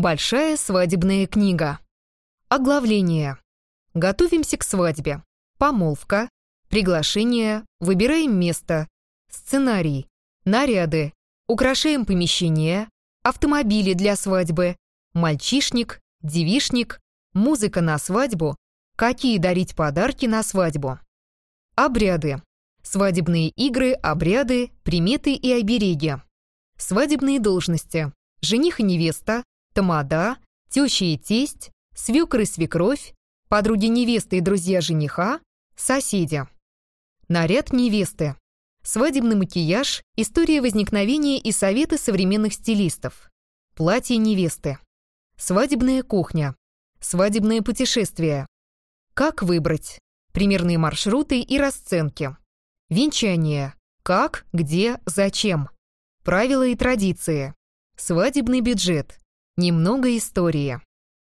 Большая свадебная книга. Оглавление. Готовимся к свадьбе. Помолвка. Приглашение. Выбираем место. Сценарий. Наряды. Украшаем помещение. Автомобили для свадьбы. Мальчишник. Девишник. Музыка на свадьбу. Какие дарить подарки на свадьбу. Обряды. Свадебные игры, обряды, приметы и обереги. Свадебные должности. Жених и невеста, тамада, теща и тесть, свекр и свекровь, подруги невесты и друзья жениха, соседи. Наряд невесты. Свадебный макияж, история возникновения и советы современных стилистов. Платье невесты. Свадебная кухня. Свадебное путешествие. Как выбрать? Примерные маршруты и расценки. Венчание. Как, где, зачем. Правила и традиции. Свадебный бюджет. Немного истории.